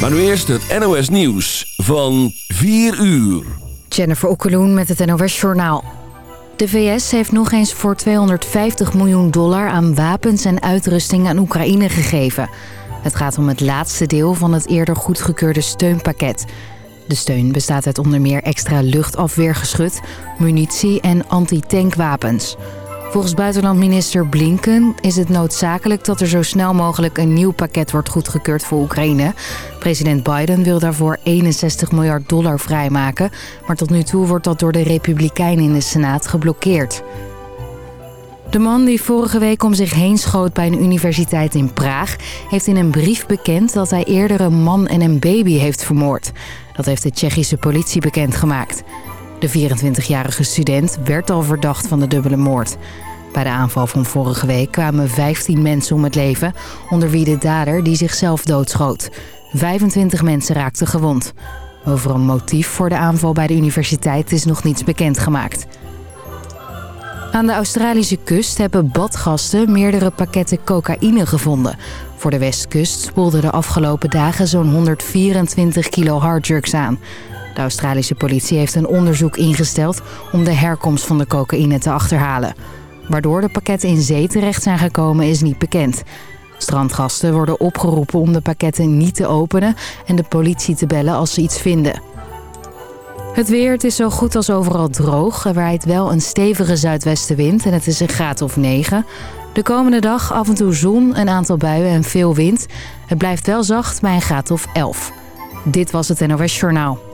Maar nu eerst het NOS Nieuws van 4 uur. Jennifer Okkeloen met het NOS Journaal. De VS heeft nog eens voor 250 miljoen dollar aan wapens en uitrusting aan Oekraïne gegeven. Het gaat om het laatste deel van het eerder goedgekeurde steunpakket. De steun bestaat uit onder meer extra luchtafweergeschut, munitie en antitankwapens. Volgens buitenlandminister Blinken is het noodzakelijk dat er zo snel mogelijk een nieuw pakket wordt goedgekeurd voor Oekraïne. President Biden wil daarvoor 61 miljard dollar vrijmaken, maar tot nu toe wordt dat door de Republikeinen in de Senaat geblokkeerd. De man die vorige week om zich heen schoot bij een universiteit in Praag... heeft in een brief bekend dat hij eerder een man en een baby heeft vermoord. Dat heeft de Tsjechische politie bekendgemaakt. De 24-jarige student werd al verdacht van de dubbele moord. Bij de aanval van vorige week kwamen 15 mensen om het leven... onder wie de dader die zichzelf doodschoot. 25 mensen raakten gewond. Over een motief voor de aanval bij de universiteit is nog niets bekendgemaakt. Aan de Australische kust hebben badgasten meerdere pakketten cocaïne gevonden. Voor de westkust spoelden de afgelopen dagen zo'n 124 kilo harddrugs aan. De Australische politie heeft een onderzoek ingesteld om de herkomst van de cocaïne te achterhalen. Waardoor de pakketten in zee terecht zijn gekomen is niet bekend. Strandgasten worden opgeroepen om de pakketten niet te openen en de politie te bellen als ze iets vinden. Het weer, het is zo goed als overal droog. Er waait wel een stevige zuidwestenwind en het is een graad of 9. De komende dag af en toe zon, een aantal buien en veel wind. Het blijft wel zacht bij een graad of 11. Dit was het NOS Journaal.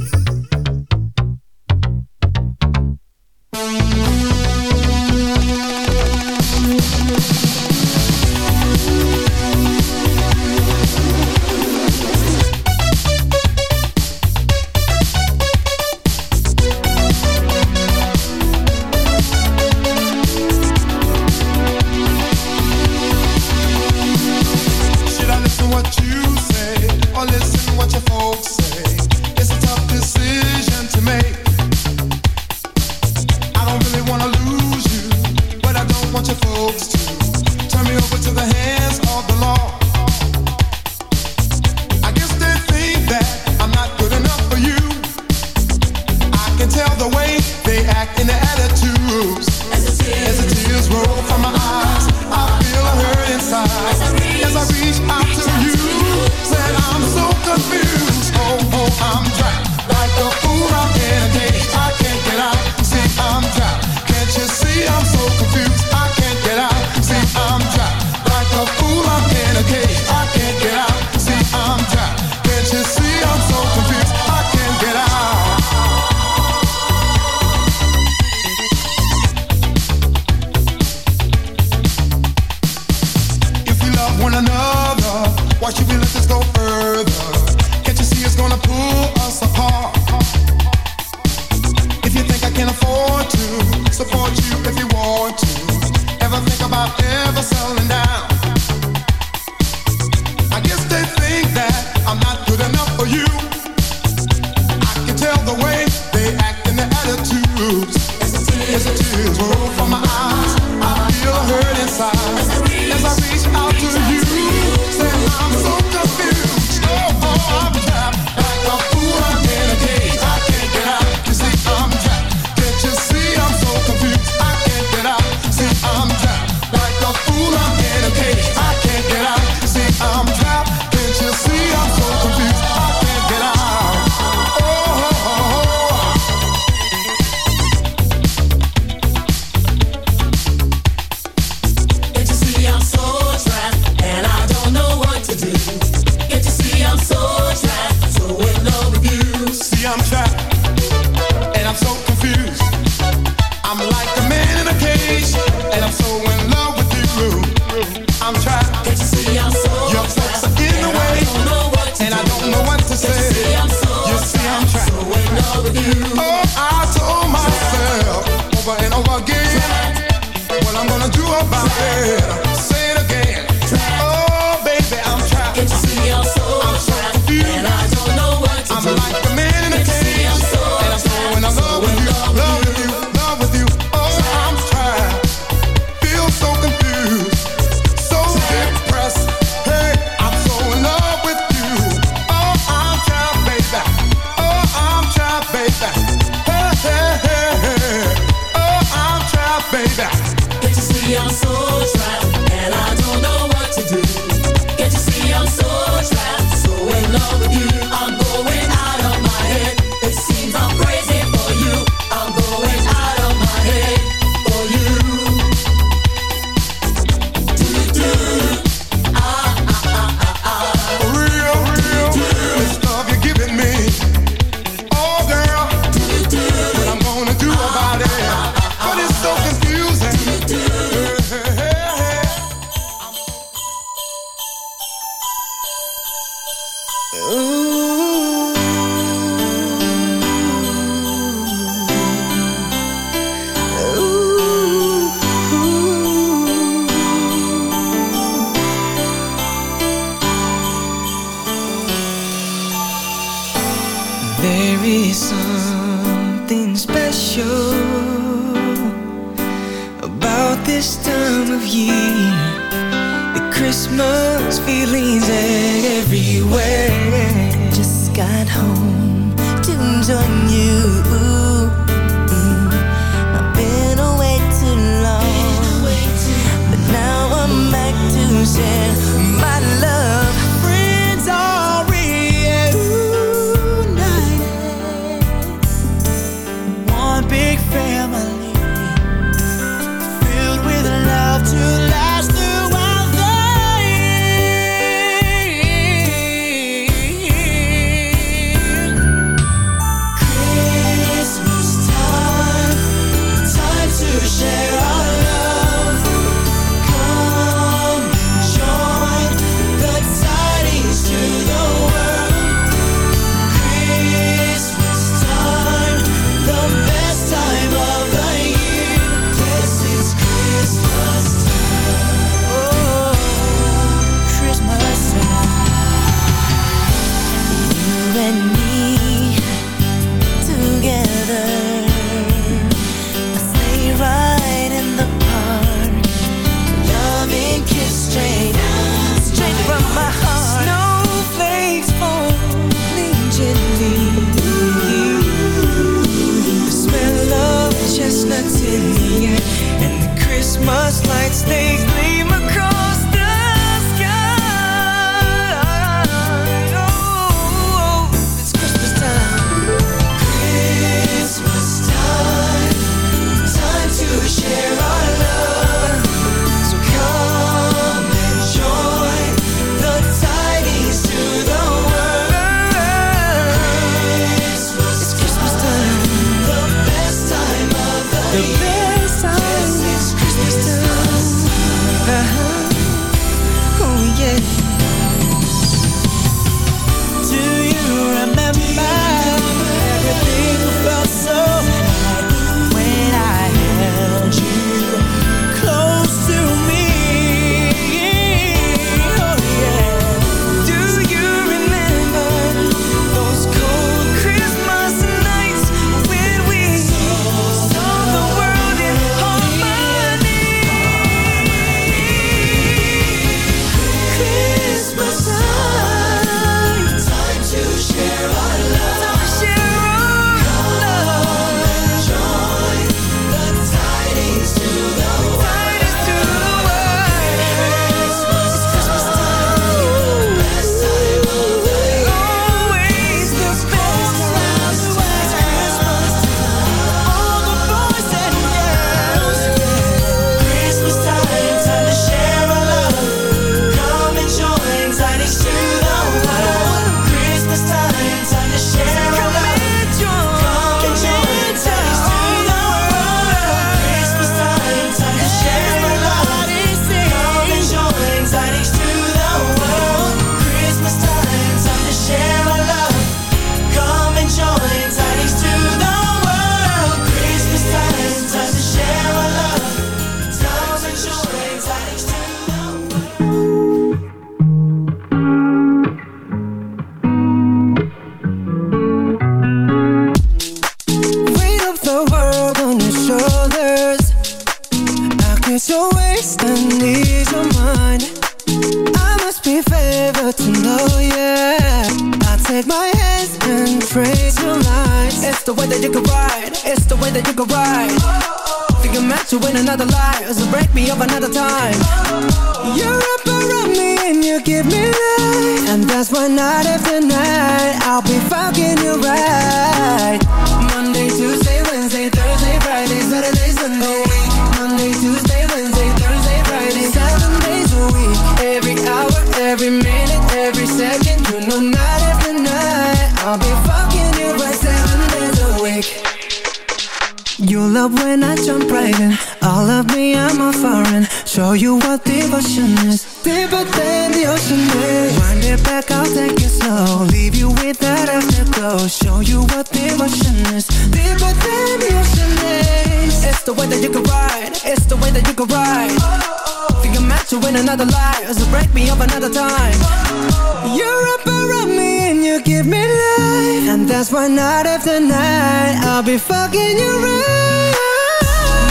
That's why night after night. I'll be fucking you right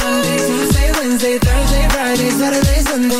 Monday, Tuesday, Wednesday, Thursday, Friday, Saturday, Sunday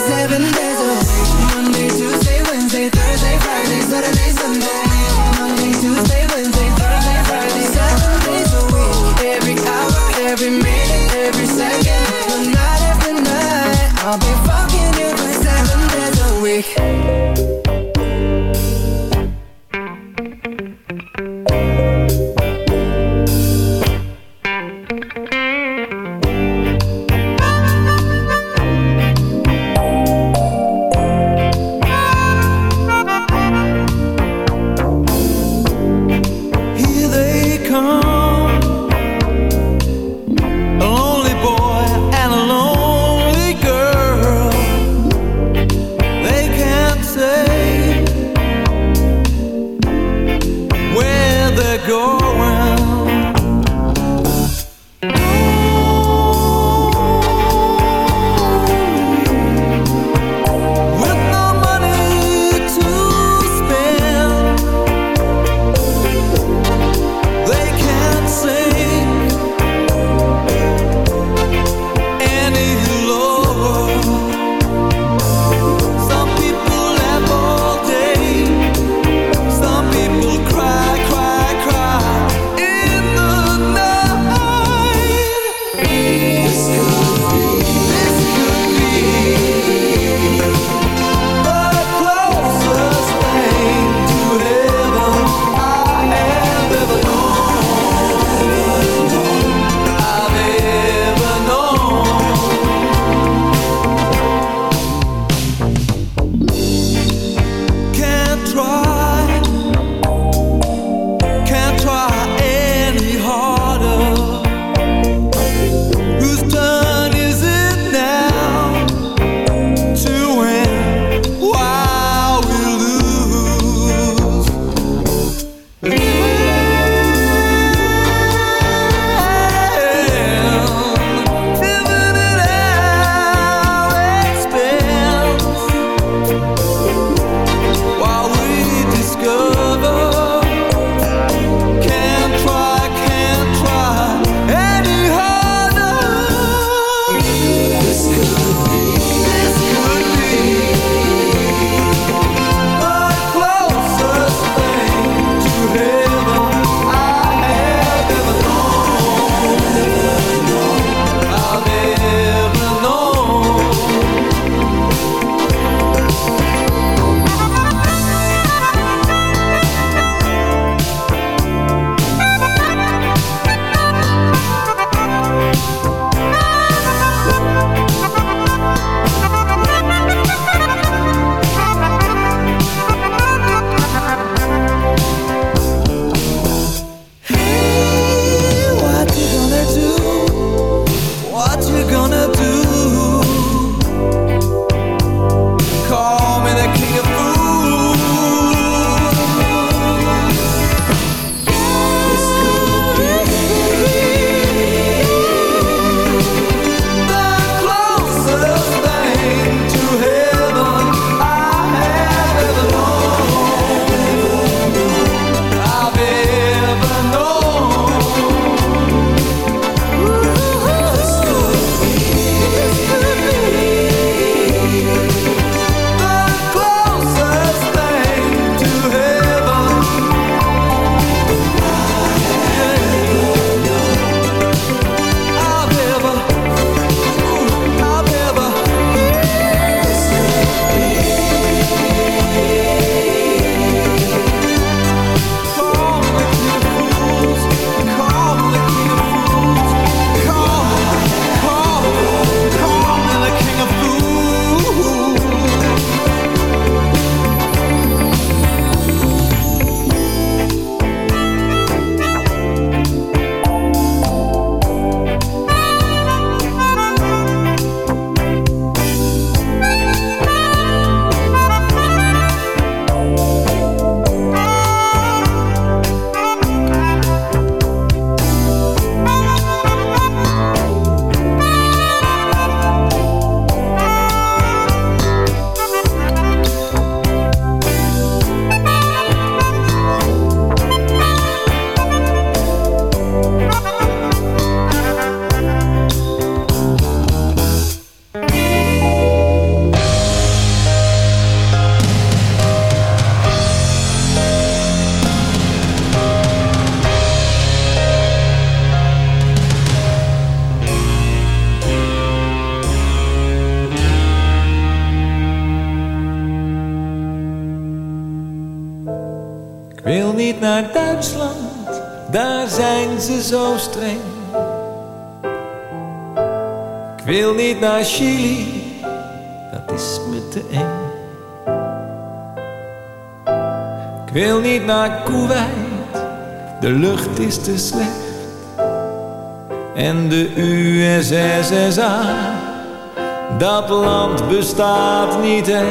Dat land bestaat niet echt.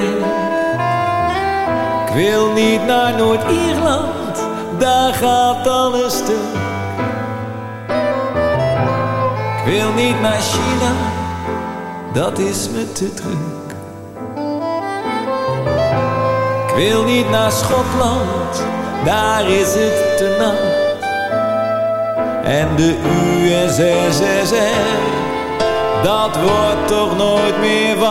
Ik wil niet naar Noord-Ierland, daar gaat alles stuk. Ik wil niet naar China, dat is me te druk. Ik wil niet naar Schotland, daar is het te nat. En de USSR, dat wordt toch nooit meer wat.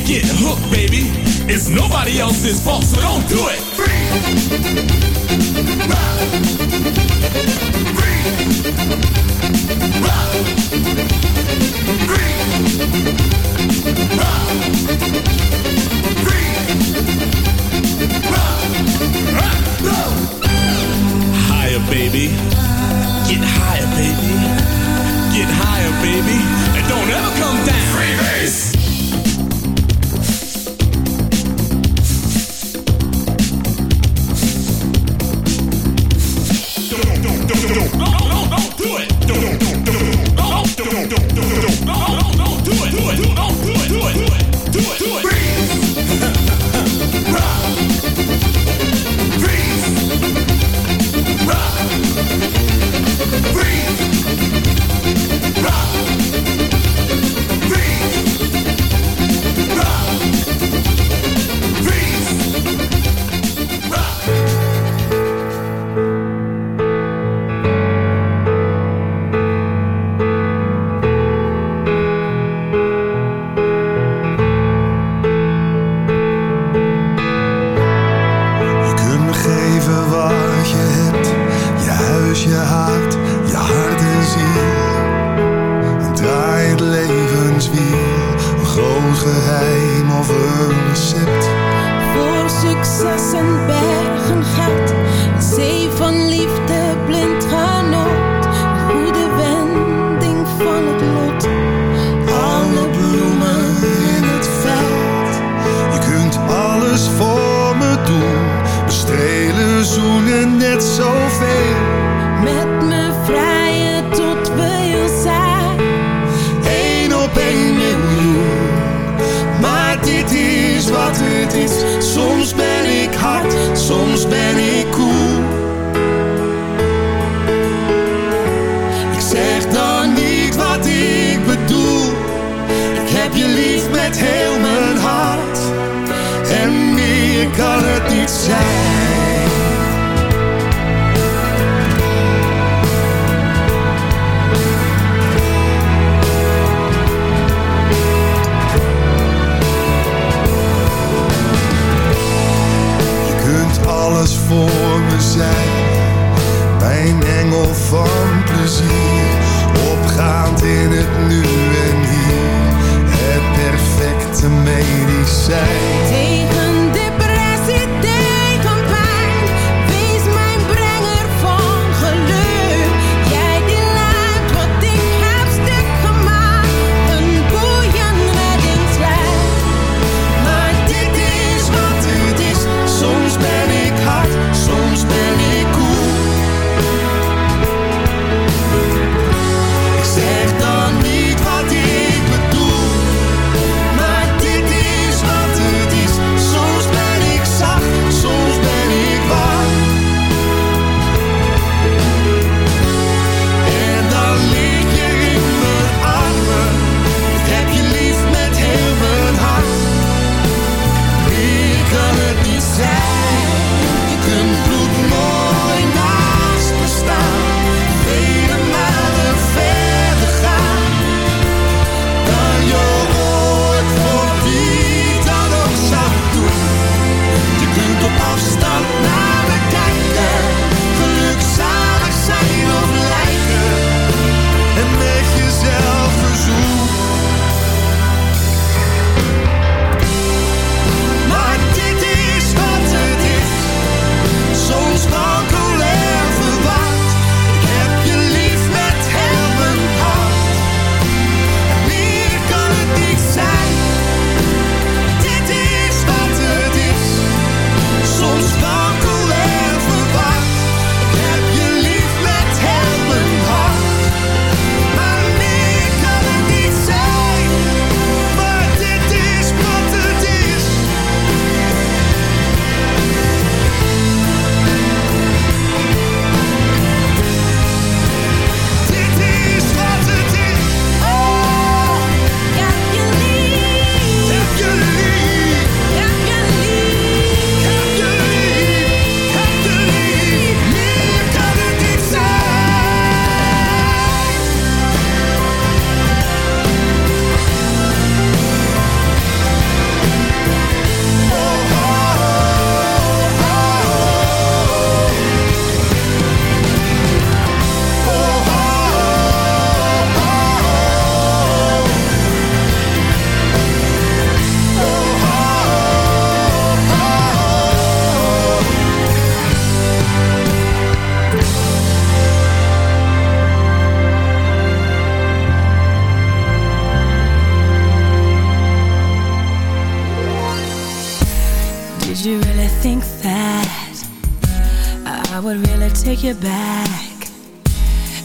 you get hooked, baby. It's nobody else's fault, so don't do it. Free. Rock. Free. Rock. Free. Rock. Free. Rock. Rock. Higher, baby. Get higher, baby. Get higher, baby. And don't ever come down. Freebase.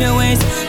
your ways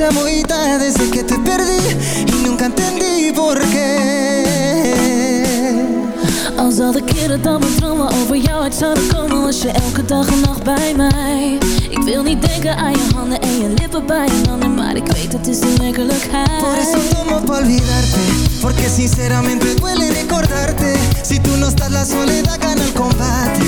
muy tarde Desde que te perdí y nunca entendí por qué. Als al de keren dat mijn dromen over jou uit zouden komen Was je elke dag en nacht bij mij. Ik wil niet denken aan je handen en je lippen bij je handen Maar ik weet het is de werkelijkheid. Por eso tomo pa' olvidarte Porque sinceramente duele recordarte. Si tú no estás la soledad gana el combate.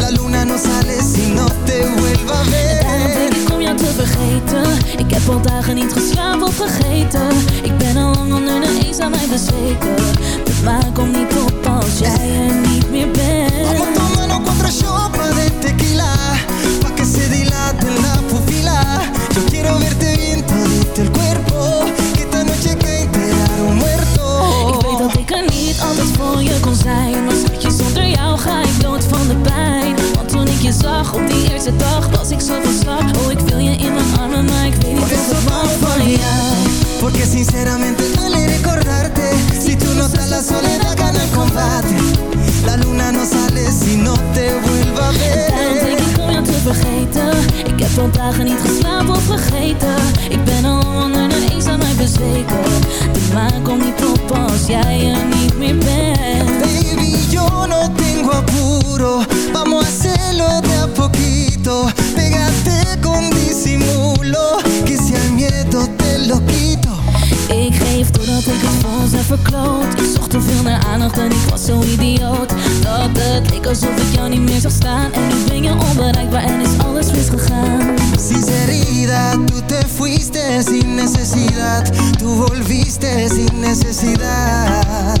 La luna no sale si no te vuelva a ver ik om jou te vergeten. Ik heb al dagen niet geslapen of vergeten Ik ben al lang onder de eens aan mij bezweken. Dus waar kom niet op als jij er niet meer bent. Vamos tomando contra chopa de tequila. Pa' que se dilate la pupila Yo quiero verte bien todito el cuerpo. Que esta noche que enterar un muerto. Ik weet dat ik er niet altijd voor je kon zijn. Maar schatje, zonder jou ga ik dood van de pijn op die eerste dag was ik zo van slag. Oh, ik wil je in mijn armen, maar ik weet niet of het mag van jou. Porque sinceramente vale recordarte. Si tú no estás la soledad gana el combate. La luna no sale si no te vuelva a ver. Daarom denk ik om te vergeten. Ik heb van dagen niet geslapen of vergeten. Ik ben al onder de eens aan mij bezweken. De maan komt niet op als jij er niet meer bent. Baby, yo no te tengo apuro. Vamos a hacerlo de a poquito. Pégate con disimulo. Que si al miedo te lo quito. Ik geef doordat ik het ons heb verkloot Ik zocht te veel naar aandacht en ik was zo idioot Dat het leek alsof ik jou niet meer zag staan En nu ben je onbereikbaar en is alles misgegaan Sinceridad, tú te fuiste sin necesidad. Tú volviste sin necesidad.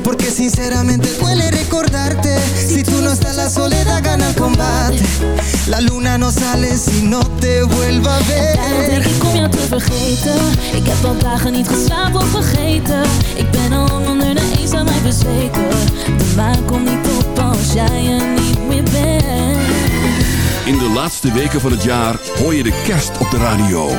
sinceramente duele recordarte. Si tú no estás la soledad gana el combate. La luna no sale si no te vuelva a Daarom denk ver. ik om jou te vergeten Ik heb al dagen niet geslapen of vergeten Ik ben al lang onder de mij bezweken De maan komt niet op als jij er niet meer bent In de laatste weken van het jaar hoor je de kerst op de radio.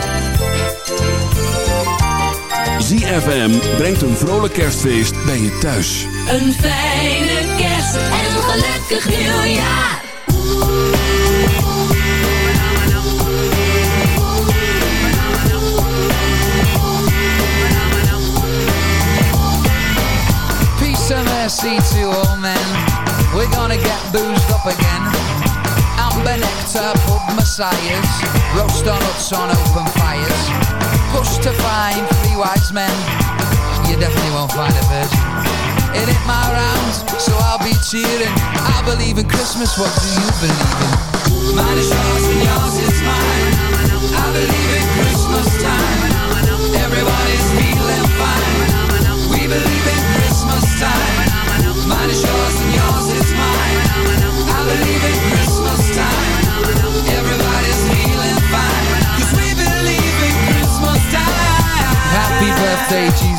ZFM brengt een vrolijk kerstfeest bij je thuis. Een fijne kerst en een gelukkig nieuwjaar. Peace and mercy to all men. We're gonna get boozed up again. Amber nectar, pub messiahs. Roast on huts on open fires. Push to find three wise men. You definitely won't find a virgin. It ain't my round, so I'll be cheering. I believe in Christmas, what do you believe in? Mine is yours and yours is mine. I believe in Christmas time. Everybody's feeling fine. We believe in Christmas time.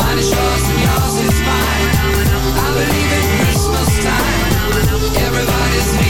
Mine is yours and yours is mine. I believe in Christmas time. Everybody's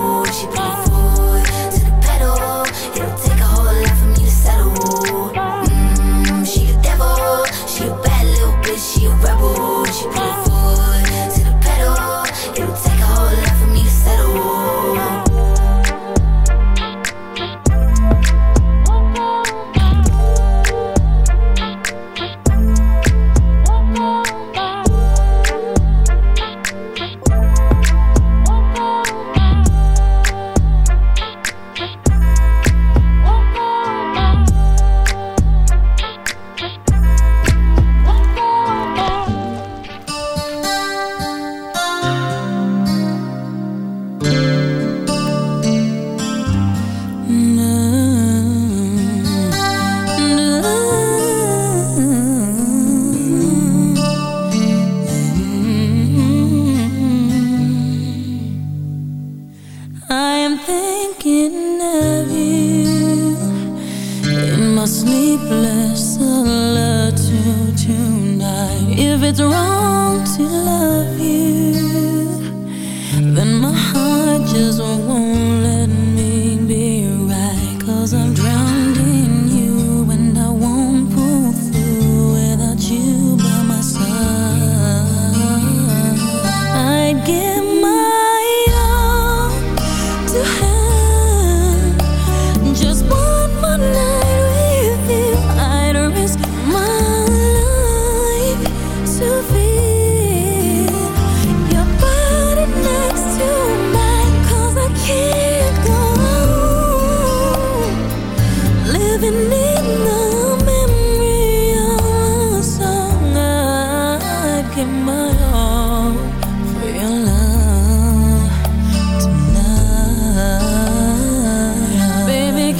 Ooh, she got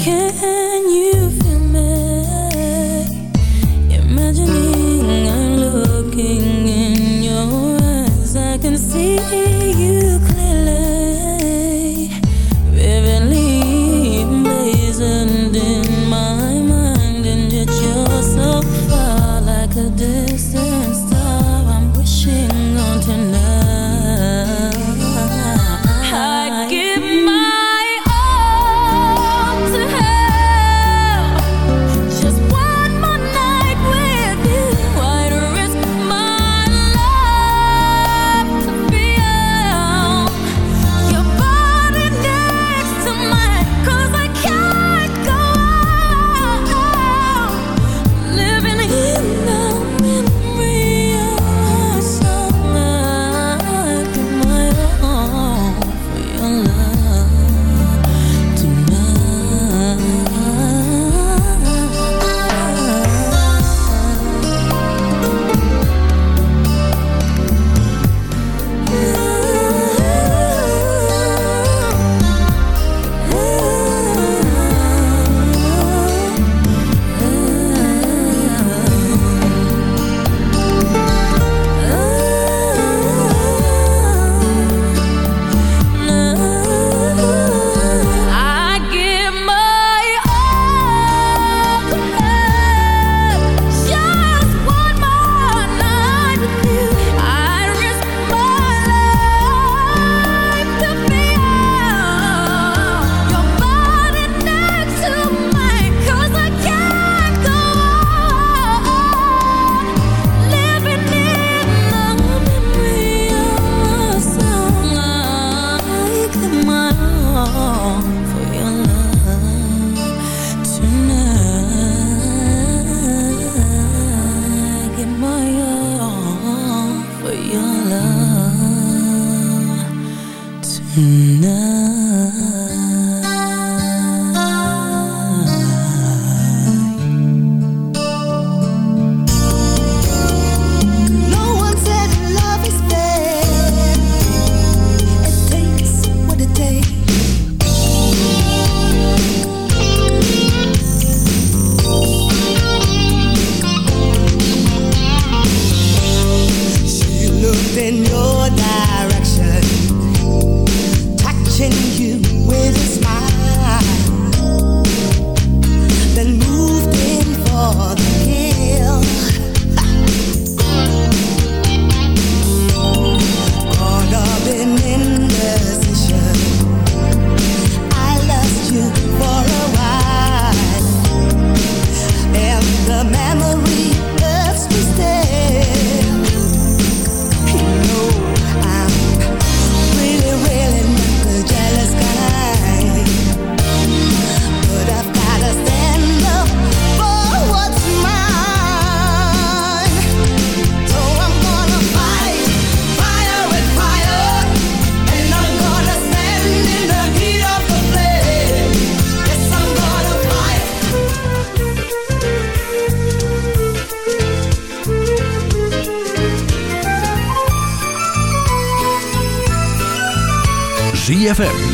can't